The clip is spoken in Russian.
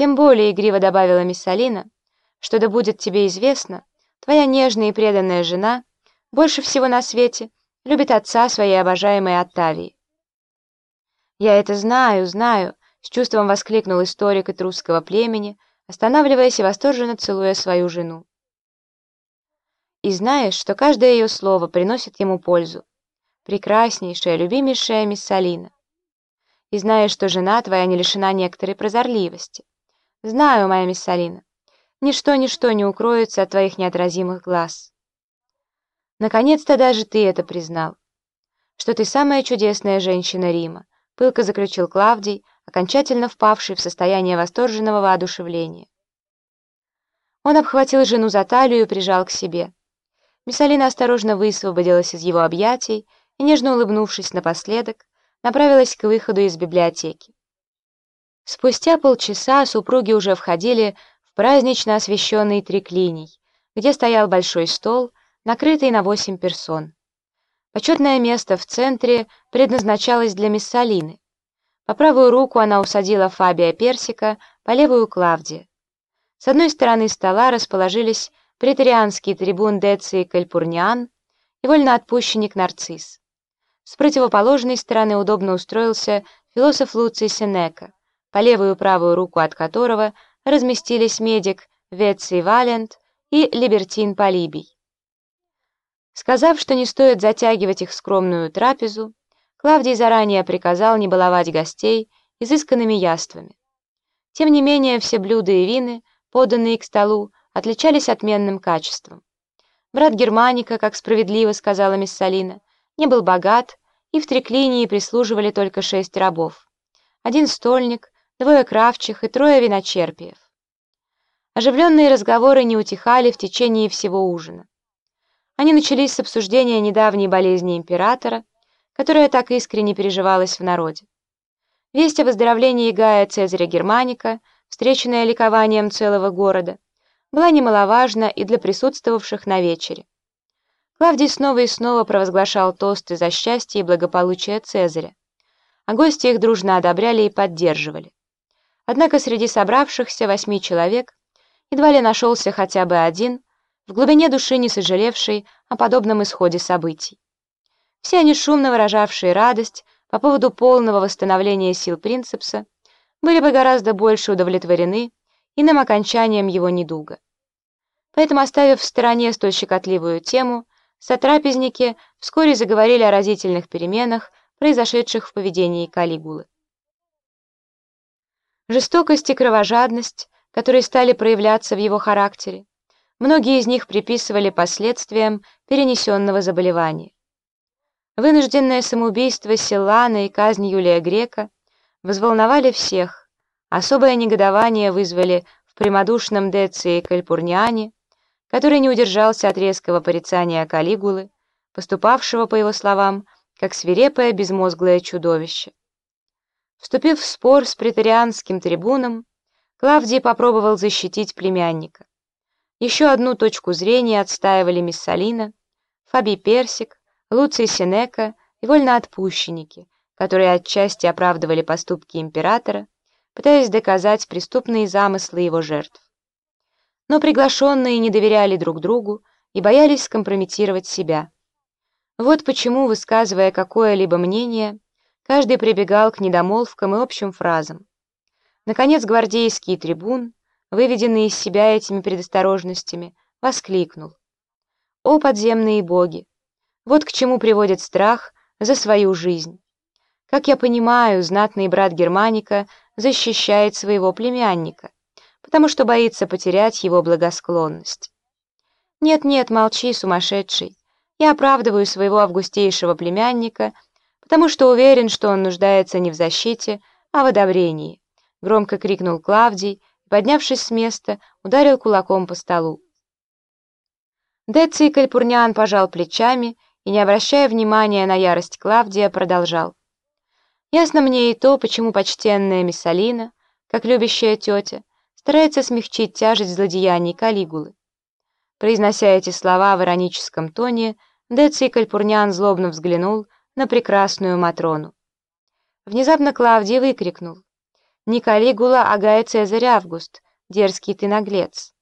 Тем более игриво добавила мисс Алина, что да будет тебе известно, твоя нежная и преданная жена больше всего на свете любит отца своей обожаемой Оттавии. «Я это знаю, знаю», — с чувством воскликнул историк этрусского племени, останавливаясь и восторженно целуя свою жену. «И знаешь, что каждое ее слово приносит ему пользу. Прекраснейшая, любимейшая мисс Салина. И знаешь, что жена твоя не лишена некоторой прозорливости. Знаю, моя мисс Салина. Ничто-ничто не укроется от твоих неотразимых глаз. Наконец-то даже ты это признал, что ты самая чудесная женщина Рима, пылко заключил Клавдий, окончательно впавший в состояние восторженного воодушевления. Он обхватил жену за талию и прижал к себе. Миссалина осторожно высвободилась из его объятий и, нежно улыбнувшись напоследок, направилась к выходу из библиотеки. Спустя полчаса супруги уже входили в празднично освещенный триклиний, где стоял большой стол, накрытый на восемь персон. Почетное место в центре предназначалось для мисс Салины. По правую руку она усадила Фабия Персика, по левую — Клавдия. С одной стороны стола расположились претарианский трибун Деций Кальпурниан и вольноотпущенник Нарцисс. С противоположной стороны удобно устроился философ Луций Сенека, по левую и правую руку от которого разместились медик Веций Валент и Либертин Полибий. Сказав, что не стоит затягивать их скромную трапезу, Клавдий заранее приказал не баловать гостей изысканными яствами. Тем не менее, все блюда и вины, поданные к столу, отличались отменным качеством. Брат Германика, как справедливо сказала мисс Салина, не был богат, и в треклинии прислуживали только шесть рабов. Один стольник, двое кравчих и трое виночерпиев. Оживленные разговоры не утихали в течение всего ужина. Они начались с обсуждения недавней болезни императора, которая так искренне переживалась в народе. Весть о выздоровлении Гая Цезаря Германика, встреченная ликованием целого города, была немаловажна и для присутствовавших на вечере. Клавдий снова и снова провозглашал тосты за счастье и благополучие Цезаря, а гости их дружно одобряли и поддерживали. Однако среди собравшихся восьми человек едва ли нашелся хотя бы один, в глубине души не сожалевший о подобном исходе событий. Все они, шумно выражавшие радость по поводу полного восстановления сил Принцепса, были бы гораздо больше удовлетворены иным окончанием его недуга. Поэтому, оставив в стороне столь щекотливую тему, сотрапезники вскоре заговорили о разительных переменах, произошедших в поведении Калигулы. Жестокость и кровожадность, которые стали проявляться в его характере, Многие из них приписывали последствиям перенесенного заболевания. Вынужденное самоубийство Силана и казнь Юлия Грека взволновали всех. Особое негодование вызвали в прямодушном Деции Кальпурниане, который не удержался от резкого порицания Калигулы, поступавшего, по его словам, как свирепое безмозглое чудовище. Вступив в спор с претарианским трибуном, Клавдий попробовал защитить племянника. Еще одну точку зрения отстаивали Миссалина, Фабий Персик, Луций Сенека и вольноотпущенники, которые отчасти оправдывали поступки императора, пытаясь доказать преступные замыслы его жертв. Но приглашенные не доверяли друг другу и боялись скомпрометировать себя. Вот почему, высказывая какое-либо мнение, каждый прибегал к недомолвкам и общим фразам. Наконец, гвардейский трибун, выведенный из себя этими предосторожностями, воскликнул. «О, подземные боги! Вот к чему приводит страх за свою жизнь! Как я понимаю, знатный брат Германика защищает своего племянника, потому что боится потерять его благосклонность. Нет-нет, молчи, сумасшедший. Я оправдываю своего августейшего племянника, потому что уверен, что он нуждается не в защите, а в одобрении», — громко крикнул Клавдий, поднявшись с места, ударил кулаком по столу. Деций Кальпурниан пожал плечами и, не обращая внимания на ярость Клавдия, продолжал. «Ясно мне и то, почему почтенная Миссалина, как любящая тетя, старается смягчить тяжесть злодеяний Калигулы». Произнося эти слова в ироническом тоне, Деций Кальпурниан злобно взглянул на прекрасную Матрону. Внезапно Клавдий выкрикнул. Не Калигула, а Гай Цезарь Август, дерзкий ты наглец.